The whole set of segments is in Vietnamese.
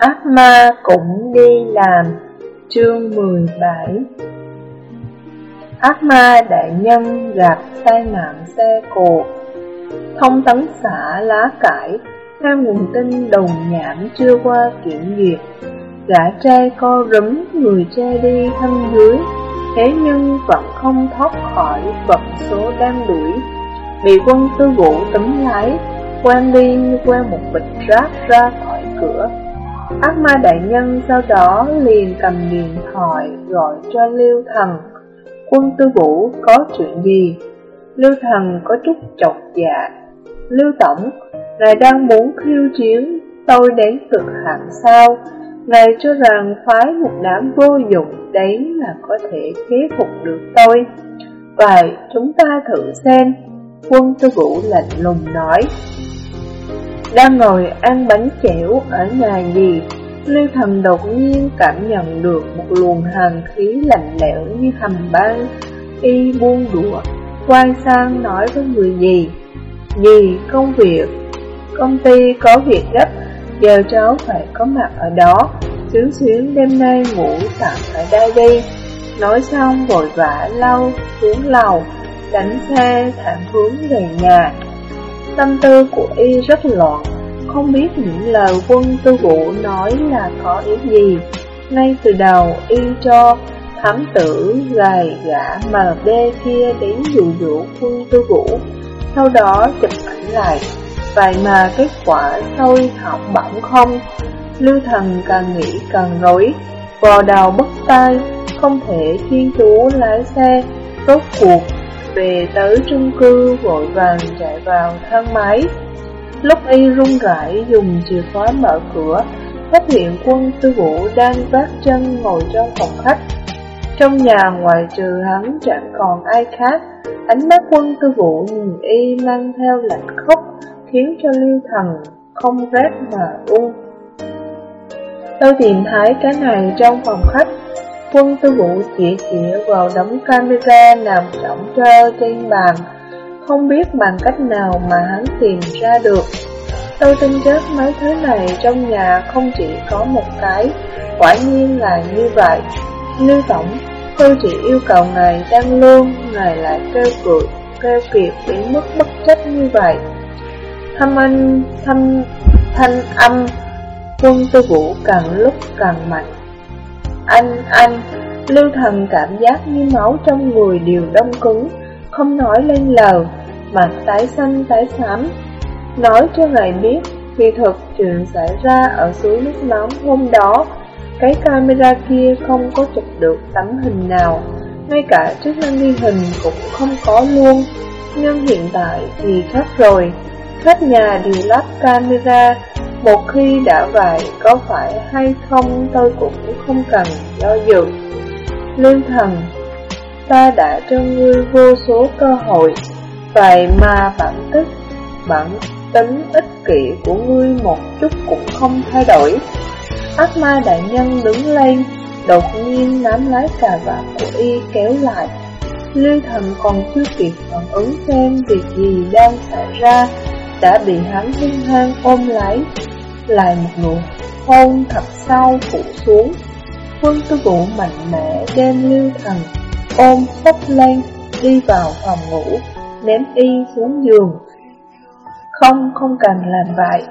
Ác ma cũng đi làm. Chương 17 Ác ma đại nhân gặp tai nạn xe cộ. Thông tấn xã lá cải, Theo nguồn tin đồng nhảm chưa qua kiểm duyệt. Gã trai co rúm, người che đi thân dưới. Thế nhưng vẫn không thoát khỏi vận số đang đuổi. Bị quân tư vũ tấm lái Quang đi như qua một bịch rác ra khỏi cửa. Ác ma đại nhân sau đó liền cầm điện thoại gọi cho Lưu Thần. Quân tư vũ có chuyện gì? Lưu Thần có chút chọc dạ. Lưu Tổng, ngài đang muốn khiêu chiến tôi đến cực hạn sao? Ngài cho rằng phái một đám vô dụng đấy là có thể kế phục được tôi. Vậy chúng ta thử xem. Quân tư vũ lạnh lùng nói đang ngồi ăn bánh chẻo ở nhà gì Lưu Thần đột nhiên cảm nhận được một luồng hàn khí lạnh lẽo như hầm băng. Y buông đũa, Quay sang nói với người gì? Gì công việc? Công ty có việc gấp Giờ cháu phải có mặt ở đó. Xuyến xuyến đêm nay ngủ tạm ở đây đi. Nói xong vội vã lau xuống lầu Đánh xe thẳng hướng về nhà. Tâm tư của y rất loạn. Không biết những lời quân tư vũ nói là có ý gì. Ngay từ đầu, y cho thám tử gài gã mờ đê kia đến dụ dỗ quân tư vũ. Sau đó chụp ảnh lại. Vậy mà kết quả sôi hỏng bỏng không. Lưu thần càng nghĩ càng rối. Vò đầu bất tay Không thể chuyên chú lái xe. Rốt cuộc về tới chung cư vội vàng chạy vào thang máy. Lúc y rung rẩy dùng chìa khóa mở cửa, phát hiện quân tư vũ đang vác chân ngồi trong phòng khách. Trong nhà ngoài trừ hắn chẳng còn ai khác, ánh mắt quân tư vũ nhìn y mang theo lạnh khóc khiến cho lưu thần không rét mà u. Tôi tìm thấy cái này trong phòng khách, Quân tư vụ chỉ chĩa vào đống camera nằm trọng trơ trên bàn, không biết bằng cách nào mà hắn tìm ra được. Tôi tin chắc mấy thứ này trong nhà không chỉ có một cái, quả nhiên là như vậy. Lưu Tổng, tôi chỉ yêu cầu ngài đang lương, ngài lại kêu cười, kêu kiệt đến mức bất trách như vậy. Thâm anh, thâm, thanh âm, quân tư vũ càng lúc càng mạnh. Anh, anh, lưu thần cảm giác như máu trong người đều đông cứng, không nói lên lời, mặt tái xanh tái xám. Nói cho ngài biết, kỳ thực chuyện xảy ra ở suối nước nóng hôm đó, cái camera kia không có chụp được tấm hình nào, ngay cả chức năng ghi hình cũng không có luôn. Nhưng hiện tại thì khác rồi, hết nhà đều lắp camera, một khi đã vậy, có phải hay không tôi cũng không cần do dự. Lương thần, ta đã cho ngươi vô số cơ hội, vậy mà bản tức, bản tính ích kỷ của ngươi một chút cũng không thay đổi. Ác ma đại nhân đứng lên, đột nhiên nắm lấy cà vạt của y kéo lại. Lưu thần còn chưa kịp phản ứng xem việc gì đang xảy ra, đã bị hắn hung hăng ôm lấy, lại một nụ hôn thật sâu phủ xuống. Quân tư vũ mạnh mẽ đem lưu thần ôm sốc lên đi vào phòng ngủ, ném y xuống giường. Không, không cần làm vậy.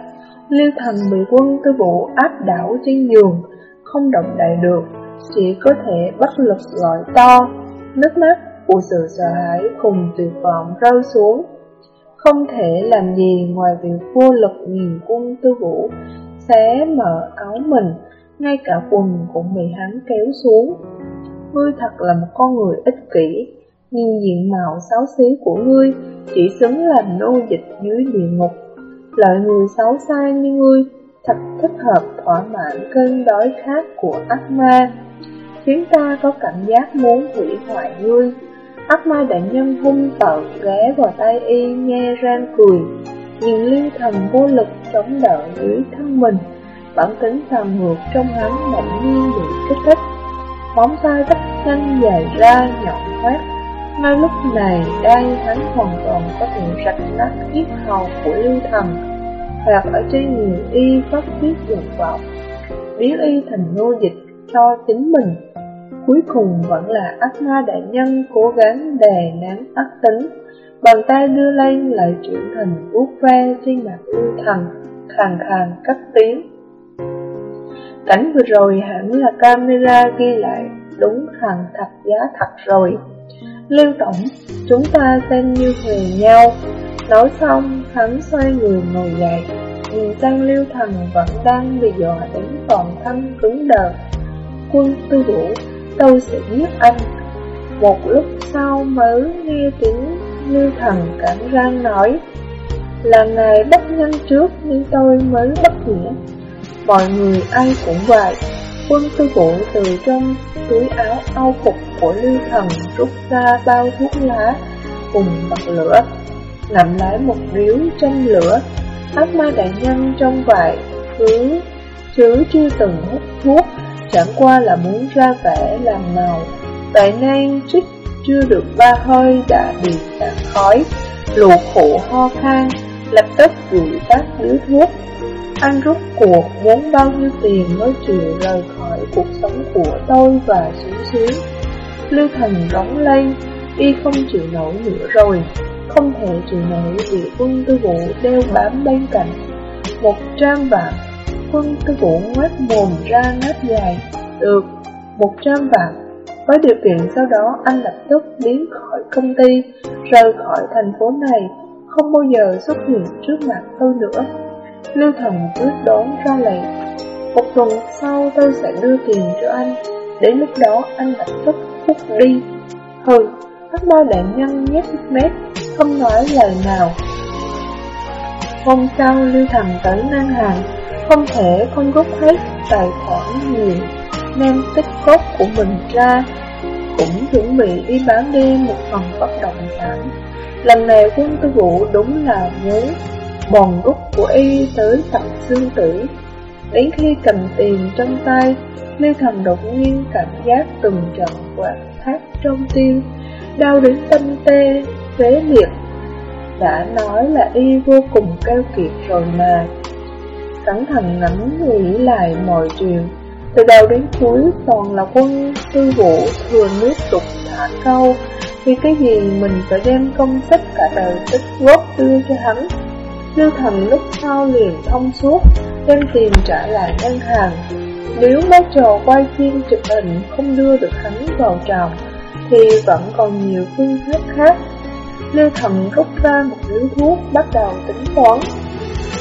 Lưu thần bị quân tư vũ áp đảo trên giường, không động đậy được, chỉ có thể bất lực gọi to, nước mắt của sự sợ hãi cùng tuyệt vọng rơi xuống. Không thể làm gì ngoài việc vô lực nhìn quân tư vũ xé mở áo mình, ngay cả quần cũng bị hắn kéo xuống. Ngươi thật là một con người ích kỷ, nhìn diện mạo xấu xí của ngươi chỉ xứng làm nô dịch dưới địa ngục. Loại người xấu xa như ngươi thật thích hợp thỏa mãn cơn đói khát của ác ma, khiến ta có cảm giác muốn hủy hoại ngươi. Ác ma đại nhân hung tợn ghé vào tay y nghe rang cười, nhìn liên thần vô lực chống đỡ dưới thân mình. Bản tính tàn ngược trong hắn bỗng nhiên bị kích thích Móng tay rất nhanh dài ra nhọn hoắt Ngay lúc này đây hắn hoàn toàn có thể rạch nát huyết hầu của lưu thần Hoặc ở trên người y phát huyết dục vọng biến y thành nô dịch cho chính mình. Cuối cùng vẫn là ác ma đại nhân cố gắng đè nén ác tính, bàn tay đưa lên lại chuyển thành vuốt ve trên mặt lưu thần, khàn khàn cất tiếng. Cảnh vừa rồi hẳn là camera ghi lại, đúng hàng thật giá thật rồi. Lưu Tổng, chúng ta xem như hề nhau. Nói xong, hắn xoay người ngồi dậy, nhìn sang Lưu Thần vẫn đang bị dọa đến toàn thân cứng đờ. Quân tư vũ, tôi sẽ giết anh. Một lúc sau mới nghe tiếng Lưu Thần cảnh răng nói, là ngài bất nhân trước nên tôi mới bất nghĩa. Mọi người ai cũng vậy. Quân tư vũ từ trong túi áo ao phục của Lưu Thần rút ra bao thuốc lá cùng bật lửa, ngậm lấy một điếu trong lửa. Ác ma đại nhân trong vậy cứ chứ chưa từng hút thuốc, chẳng qua là muốn ra vẻ làm màu. tại nên trích chưa được ba hơi đã bị tàn khói, lụ khổ ho khan, lập tức gửi các đứa thuốc anh rút cuộc muốn bao nhiêu tiền mới chịu rời khỏi cuộc sống của tôi và xuống xíu. Lưu Thành đóng lên, y không chịu nổi nữa rồi, không thể chịu nổi vì quân tư vũ đeo bám bên cạnh. Một trăm vạn, quân tư vũ ngoét mồm ra ngáp dài, được, một trăm vạn. Với điều kiện sau đó anh lập tức biến khỏi công ty, rời khỏi thành phố này, không bao giờ xuất hiện trước mặt tôi nữa. Lưu thần quyết đoán ra lệnh Một tuần sau tôi sẽ đưa tiền cho anh Đến lúc đó anh lập tức hút đi Hừ, các ma đại nhân nhét mép Không nói lời nào Hôm sau Lưu Thần tới ngân hàng không thể không rút hết tài khoản nhiều Nên tích cốt của mình ra Cũng chuẩn bị đi bán đi một phần bất động sản Lần này quân tư vũ đúng là nhớ bòn rút của y tới tận xương tử. Đến khi cầm tiền trong tay, Lê Thần đột nhiên cảm giác từng trận quạt thác trong tim, đau đến tâm tê, phế liệt. Đã nói là y vô cùng keo kiệt rồi mà. Cẩn thận ngẫm nghĩ lại mọi chuyện, từ đầu đến cuối toàn là quân sư vũ thừa nước tục thả câu, vì cái gì mình phải đem công sức cả đời tích góp đưa cho hắn. Lưu Thần lúc sau liền thông suốt, đem tiền trả lại ngân hàng. Nếu mấy trò quay phim chụp hình không đưa được hắn vào tròn, thì vẫn còn nhiều phương pháp khác. Lưu Thần rút ra một điếu thuốc bắt đầu tính toán.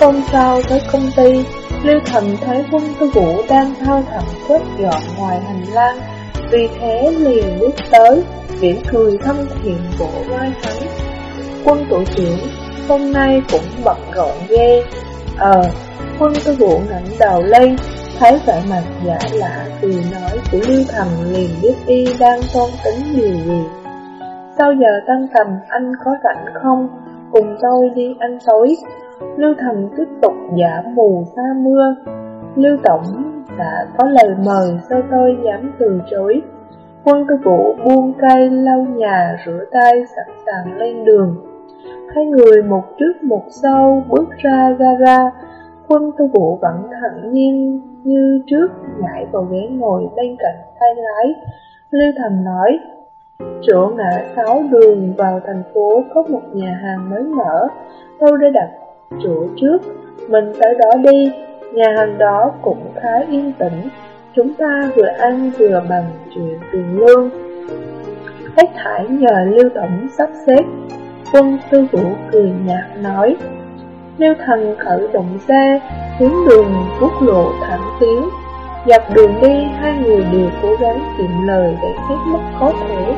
Hôm sau tới công ty, Lưu Thần thấy quân tư vũ đang thao thẳng quét dọn ngoài hành lang, vì thế liền bước tới, mỉm cười thân thiện vỗ vai hắn. Quân tổ trưởng hôm nay cũng bận rộn ghê. Ờ, quân tư vũ ngẩng đầu lên, thấy vẻ mặt giả lạ từ nói của Lưu Thần liền biết y đang tôn tính nhiều gì. Sau giờ tăng tầm anh có rảnh không? Cùng tôi đi ăn tối. Lưu Thần tiếp tục giả mù xa mưa. Lưu Tổng đã có lời mời sao tôi dám từ chối. Quân tư vũ buông cây lau nhà rửa tay sẵn sàng lên đường. Hai người một trước một sau bước ra gara, quân tư vũ vẫn thẳng nhiên như trước nhảy vào ghế ngồi bên cạnh tay lái. Lưu Thành nói, chỗ ngã sáu đường vào thành phố có một nhà hàng mới mở, tôi đã đặt chỗ trước, mình tới đó đi, nhà hàng đó cũng khá yên tĩnh, chúng ta vừa ăn vừa bằng chuyện tiền lương. Hết thải nhờ Lưu Tổng sắp xếp, Quân tư vũ cười nhạt nói lưu thần khởi động xe Hướng đường quốc lộ thẳng tiến. Dọc đường đi Hai người đều cố gắng kiệm lời Để hết mức có thể.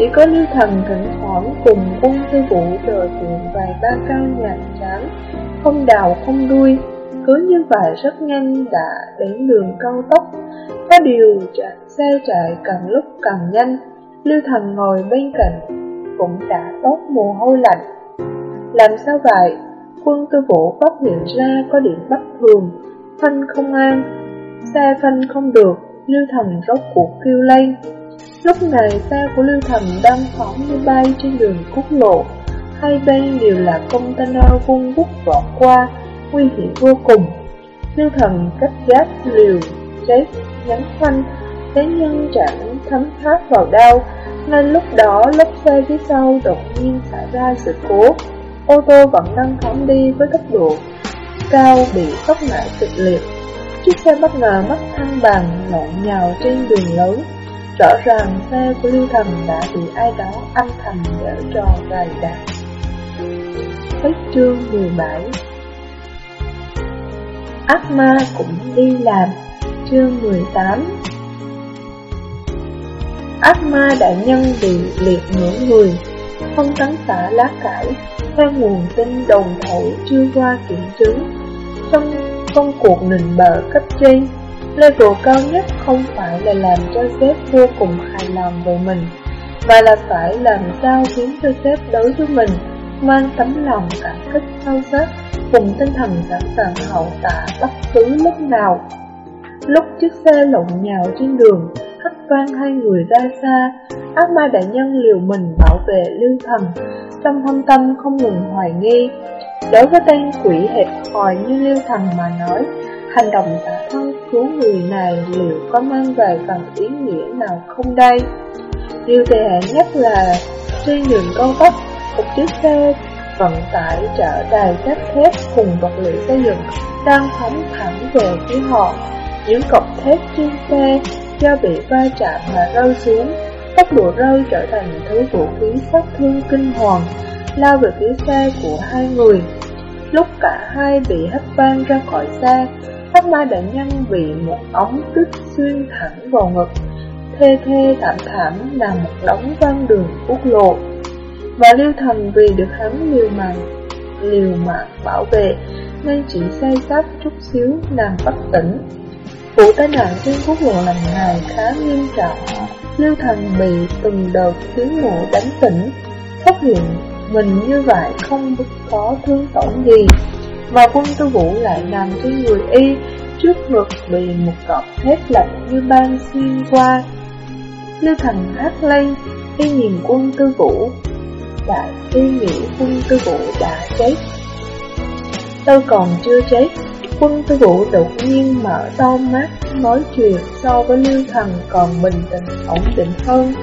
Chỉ có lưu thần thỉnh thoảng Cùng quân tư vũ trò chuyện Vài ba cao nhàn chán Không đào không đuôi Cứ như vậy rất nhanh đã đến đường cao tốc Có điều chạy xe chạy càng lúc càng nhanh Lưu thần ngồi bên cạnh cũng đã tốt mồ hôi lạnh. Làm sao vậy? Quân tư vũ phát hiện ra có điểm bất thường, phanh không an, xe phanh không được, Lưu Thần rốt cuộc kêu lên. Lúc này xe của Lưu Thần đang phóng như bay trên đường quốc lộ, hai bên đều là container vung vút vọt qua, nguy hiểm vô cùng. Lưu Thần cách gác liều, chết nhắn phanh, thế nhưng chẳng thấm tháp vào đâu, nên lúc đó lớp xe phía sau đột nhiên xảy ra sự cố. Ô tô vẫn đang phóng đi với tốc độ cao bị tốc lại kịch liệt. Chiếc xe bất ngờ mất thăng bằng lộn nhào trên đường lớn. Rõ ràng xe của Lưu Thần đã bị ai đó âm thầm dở trò gài đặt. Hết chương 17 Ác ma cũng đi làm. Chương 18 Ác ma đại nhân bị liệt ngưỡng người, Không tấn xả lá cải, Theo nguồn tin đồng thổi chưa qua kiểm chứng. Trong công cuộc nình bờ cấp trên Level cao nhất không phải là làm cho sếp vô cùng hài lòng về mình, Mà là phải làm sao khiến cho sếp đối với mình Mang tấm lòng cảm kích sâu sắc, Cùng tinh thần sẵn sàng hậu tạ bất cứ lúc nào. Lúc chiếc xe lộn nhào trên đường hất vang hai người ra xa, Ác ma đại nhân liều mình bảo vệ lưu thần Trong thâm tâm không ngừng hoài nghi. Đối với tên quỷ hẹp hòi như lưu thần mà nói Hành động tả thân cứu người này liệu có mang về phần ý nghĩa nào không đây? Điều tệ hại nhất là trên đường cao tốc, một chiếc xe vận tải chở đầy cát thép cùng vật liệu xây dựng đang phóng thẳng về phía họ. Những cọc thép trên xe do bị va chạm mà rơi xuống, tốc độ rơi trở thành thứ vũ khí sát thương kinh hoàng, lao về phía xe của hai người. Lúc cả hai bị hất vang ra khỏi xe, Ác ma đại nhân bị một ống đứt xuyên thẳng vào ngực, thê thê thảm thảm là một đống văn đường quốc lộ. Và lưu thần vì được hắn liều mạng, liều mạng bảo vệ, nên chỉ say sát chút xíu làm bất tỉnh. Vụ tai nạn trên quốc lộ lần này khá nghiêm trọng, lưu thần bị từng đợt tiếng nổ đánh tỉnh, phát hiện mình như vậy không có thương tổn gì và quân tư vũ lại nằm trên người y, trước ngực bị một cọp thép lạnh như ban xuyên qua. Lưu thần hát lên, y nhìn quân tư vũ, đại y nghĩ quân tư vũ đã chết. Tôi còn chưa chết, quân tư vũ đột nhiên mở to mắt, nói chuyện so với Lưu Thần còn bình tĩnh, ổn định hơn.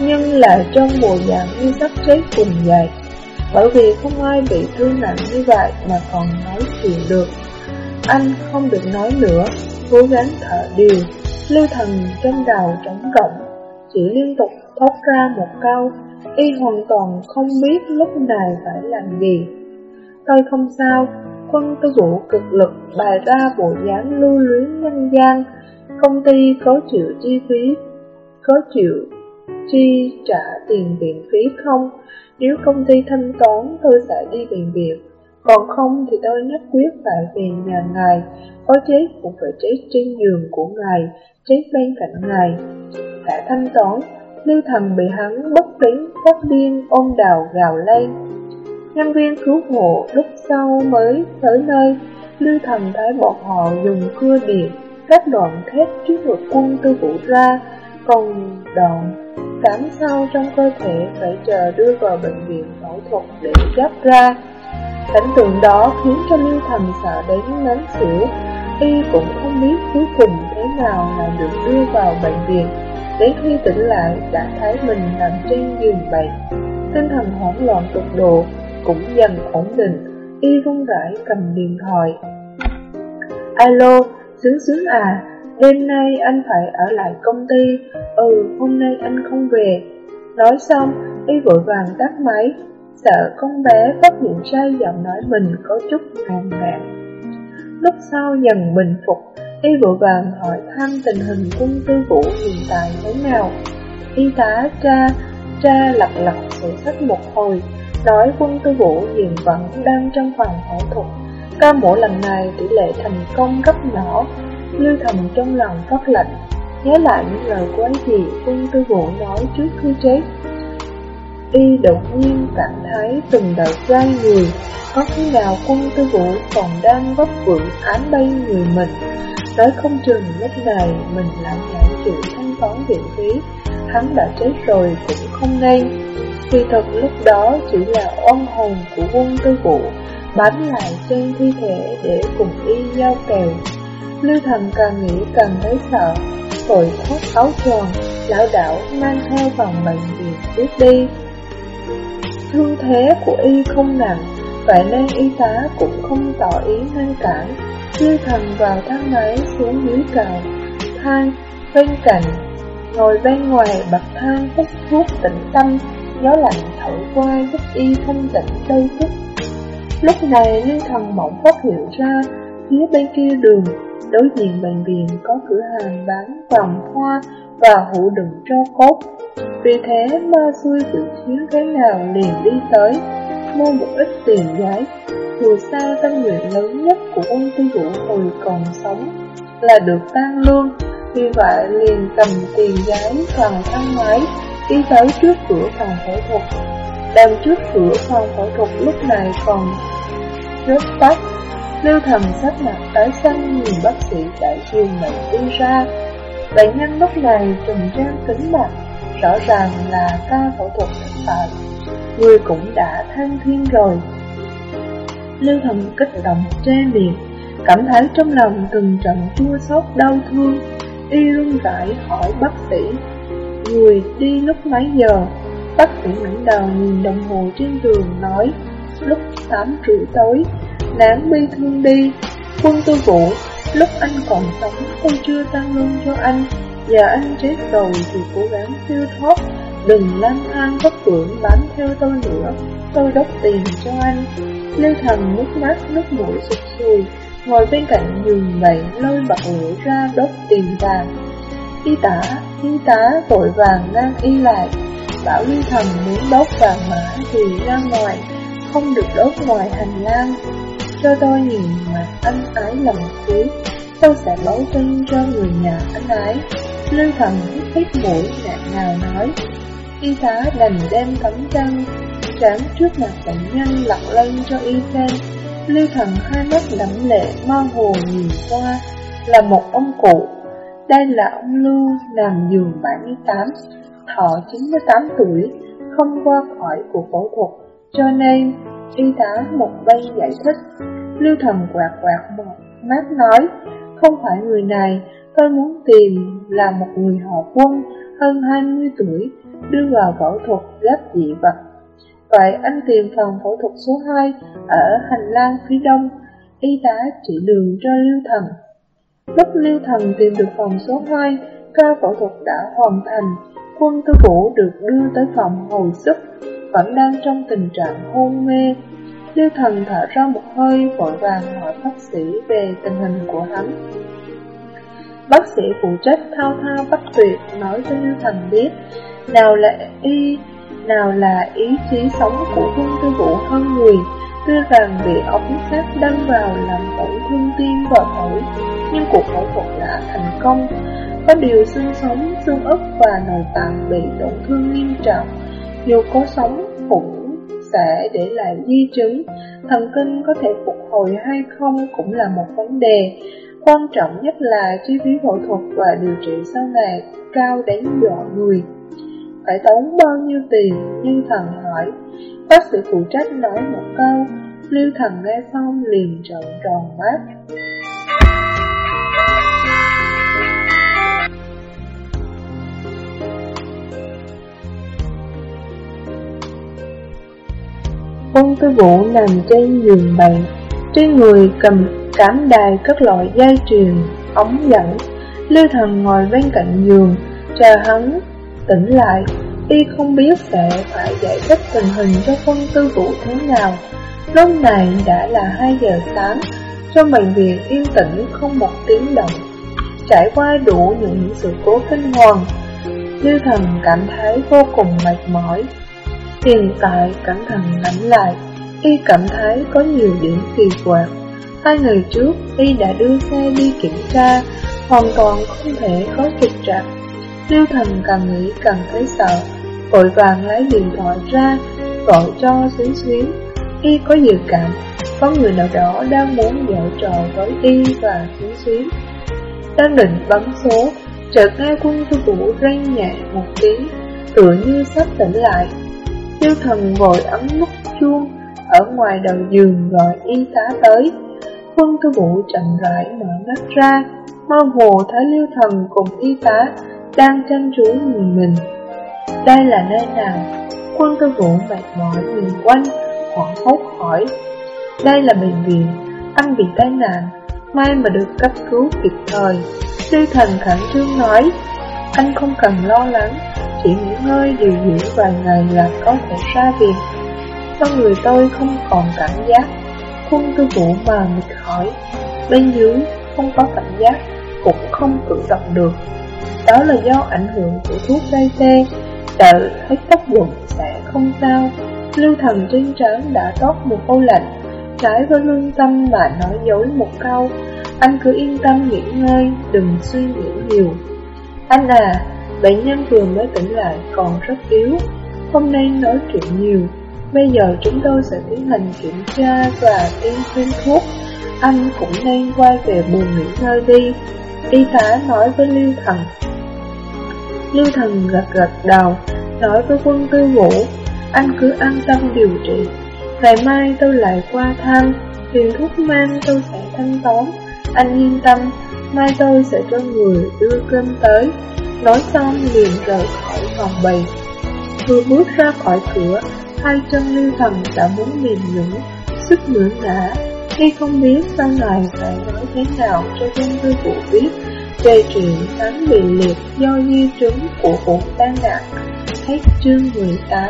Nhưng là trong mùa dạng như sắp chết cùng vậy. Bởi vì không ai bị thương nặng như vậy mà còn nói chuyện được. Anh không được nói nữa, Cố gắng thở điều Lưu thần trong đầu trống rộng Chỉ liên tục thốt ra một câu, Y hoàn toàn không biết lúc này phải làm gì. Tôi không sao, Quân tư vũ cực lực bày ra bộ dáng lưu luyến nhân gian, Công ty có chịu chi phí, Có chịu chi trả tiền viện phí không? Nếu công ty thanh toán, tôi sẽ đi bệnh viện. Còn không thì tôi nhất quyết phải về nhà ngài. Có chết cũng phải chết trên giường của ngài Chết bên cạnh ngài. Đã thanh toán, Lưu thần bị hắn bất tính phát điên, ôm đào gào lên. Nhân viên cứu hộ lúc sau mới tới nơi, Lưu thần thấy bọn họ dùng cưa điện Các đoạn thép trước ngực quân tư vũ ra, Còn đoạn cảm sau trong cơ thể phải chờ đưa vào bệnh viện phẫu thuật để gấp ra. Cảnh tượng đó khiến cho Lưu Thần sợ đến nắng xỉu, y cũng không biết cuối cùng thế nào là được đưa vào bệnh viện. Đến khi tỉnh lại đã thấy mình nằm trên giường bệnh, tinh thần hoảng loạn cực độ, cũng dần ổn định, y run rẩy cầm điện thoại. Alo, sướng sướng à, Đêm nay anh phải ở lại công ty. Ừ, hôm nay anh không về. Nói xong, y vội vàng tắt máy. Sợ con bé phát hiện sai giọng nói mình có chút hàng ngạn Lúc sau dần bình phục Y vội vàng hỏi thăm tình hình quân tư vũ hiện tại thế nào. Y tá tra, tra lật lật sổ sách một hồi Nói quân tư vũ hiện vẫn đang trong phòng phẫu thuật. Ca mổ lần này tỷ lệ thành công gấp nhỏ. Lưu thầm trong lòng phát lạnh Nhớ lại những lời của ấy gì quân tư vũ nói trước khi chết. Y đột nhiên cảm thấy từng đợt gai người, Có khi nào quân tư vũ còn đang vấp vượng án bay người mình. Tới không chừng lúc này mình lại nhảy chịu thanh toán viện phí, Hắn đã chết rồi cũng không nên Vì thật lúc đó chỉ là oan hồn của quân tư vũ, Bám lại trên thi thể để cùng y giao kèo. Lưu Thần càng nghĩ càng thấy sợ, vội thoát áo tròn, lão đảo mang theo vòng bệnh viện tiếp đi. Thương thế của y không nặng, vậy nên y tá cũng không tỏ ý ngăn cản. Lưu Thần vào thang máy xuống dưới cầu thang, bên cạnh, ngồi bên ngoài bậc thang hút thuốc tĩnh tâm, gió lạnh thổi qua giúp y thanh tịnh đôi chút. Lúc này Lưu Thần mộng phát hiện ra, phía bên kia đường Đối diện bệnh viện có cửa hàng bán vòng hoa và hũ đựng tro cốt. Vì thế ma xui tự chiến thế nào liền đi tới, mua một ít tiền giấy. Dù sao tâm nguyện lớn nhất của ông tư vũ hồi còn sống là được tăng lương, vì vậy liền cầm tiền giấy vào thang máy, đi tới trước cửa phòng phẫu thuật. Đằng trước cửa phòng phẫu thuật lúc này còn rất tắt Lưu thần sắc mặt tái xanh nhìn bác sĩ đại truyền mệnh đi ra. Bệnh nhân lúc này trùng trang kính mặt, rõ ràng là ca phẫu thuật thất bại. Người cũng đã than thiên rồi. Lưu thần kích động che miệng, cảm thấy trong lòng từng trận chua xót đau thương. Y run rẩy hỏi bác sĩ, người đi lúc mấy giờ? Bác sĩ ngẩng đầu nhìn đồng hồ trên giường nói, lúc 8 rưỡi tối. Đáng bi thương đi. Quân tư vũ Lúc anh còn sống tôi chưa tăng lương cho anh. Giờ anh chết rồi thì cố gắng siêu thoát. Đừng lang thang bất tưởng bám theo tôi nữa. Tôi đốt tiền cho anh. Lưu thần nước mắt nước mũi sụt sùi. Ngồi bên cạnh giường bệnh lôi bật lửa ra đốt tiền vàng. Y tá, y tá vội vàng ngang y lại. Bảo Lưu thần muốn đốt vàng mã thì ra ngoài Không được đốt ngoài hành lang cho tôi nhìn mặt anh ái lần cuối Tôi sẽ báo tin cho người nhà anh ái. Lưu thần hít hít mũi ngạc ngào nói, Y tá đành đem tấm chăn Trán trước mặt bệnh nhân lặng lên cho y xem. Lưu thần hai mắt đẫm lệ, mơ hồ nhìn qua Là một ông cụ. Đây là ông Lưu nằm giường 78 Thọ 98 tuổi, Không qua khỏi cuộc phẫu thuật Cho nên Y tá một bay giải thích, Lưu thần quạt quạt một mát nói, Không phải người này, Tôi muốn tìm là một người họ quân Hơn 20 tuổi, Đưa vào phẫu thuật ghép dị vật. Vậy anh tìm phòng phẫu thuật số 2 Ở hành lang phía đông, Y tá chỉ đường cho Lưu thần. Lúc Lưu thần tìm được phòng số 2 Ca phẫu thuật đã hoàn thành, Quân tư vũ được đưa tới phòng hồi sức vẫn đang trong tình trạng hôn mê. Lưu thần thở ra một hơi vội vàng hỏi bác sĩ về tình hình của hắn. Bác sĩ phụ trách thao thao bất tuyệt nói cho Lưu thần biết nào là y, nào là ý chí sống của quân tư vũ hơn người. Tuy rằng bị ống sắt đâm vào làm tổn thương tim và phổi, nhưng cuộc phẫu thuật đã thành công. Có điều xương sống, xương ức và nội tạng bị tổn thương nghiêm trọng dù có sống cũng sẽ để lại di chứng, thần kinh có thể phục hồi hay không cũng là một vấn đề. Quan trọng nhất là chi phí phẫu thuật và điều trị sau này cao đến dọa người. Phải tốn bao nhiêu tiền? Lưu thần hỏi. Bác sĩ phụ trách nói một câu, Lưu thần nghe xong liền trợn tròn mắt. Ôn tư vũ nằm trên giường bệnh. Trên người cầm cám đài các loại dây truyền, ống dẫn. Lưu thần ngồi bên cạnh giường Chờ hắn tỉnh lại. Y không biết sẽ phải giải thích tình hình cho quân tư vũ thế nào. Lúc này đã là 2 giờ sáng. Trong bệnh viện yên tĩnh không một tiếng động. Trải qua đủ những sự cố kinh hoàng Lưu thần cảm thấy vô cùng mệt mỏi. Hiện tại cẩn thận ngẫm lại, y cảm thấy có nhiều điểm kỳ quặc. Hai người trước, y đã đưa xe đi kiểm tra, hoàn toàn không thể có trục trặc. Lưu Thần càng nghĩ càng thấy sợ, vội vàng lấy điện thoại ra, gọi cho xuyến xuyến. Y có dự cảm, có người nào đó đang muốn dở trò với y và xuyến xuyến. Đang định bấm số, chợt nghe quân thư vũ rên nhẹ một tiếng, tựa như sắp tỉnh lại, Tiêu thần vội ấm nút chuông Ở ngoài đầu giường gọi y tá tới Quân thư vũ chậm rãi mở mắt ra, mơ hồ thấy Lưu Thần cùng y tá đang chăm chú nhìn mình. Đây là nơi nào? Quân thư vũ mệt mỏi nhìn quanh, hoảng hốt hỏi. Đây là bệnh viện, anh bị tai nạn, may mà được cấp cứu kịp thời. tiêu Thần khẩn trương nói, anh không cần lo lắng, hơi ngơi điều dưỡng vài ngày là có thể ra viện. Trong người tôi không còn cảm giác. Quân tư vũ mà mệt khỏi, bên dưới không có cảm giác, cũng không cử động được. Đó là do ảnh hưởng của thuốc gây tê, sợ hết tác dụng sẽ không sao. Lưu thần trên trán đã tốt một câu lạnh, trái với lương tâm mà nói dối một câu. Anh cứ yên tâm nghỉ ngơi, đừng suy nghĩ nhiều. Anh à, bệnh nhân vừa mới tỉnh lại còn rất yếu, không nên nói chuyện nhiều. Bây giờ chúng tôi sẽ tiến hành kiểm tra và tiêm thêm thuốc. Anh cũng nên quay về buồn nghỉ ngơi đi. Y tá nói với Lưu Thần. Lưu Thần gật gật đầu, nói với quân tư vũ, anh cứ an tâm điều trị. Ngày mai tôi lại qua thăm, tiền thuốc mang tôi sẽ thanh toán. Anh yên tâm, mai tôi sẽ cho người đưa cơm tới. Nói xong liền rời khỏi phòng bầy. Vừa bước ra khỏi cửa, hai chân lưu thần đã muốn mềm nhũn, sức ngưỡng ngã. Khi không biết sau này phải nói thế nào cho dân tư vụ biết về chuyện hắn bị liệt do di chứng của vụ tai nạn. Hết chương 18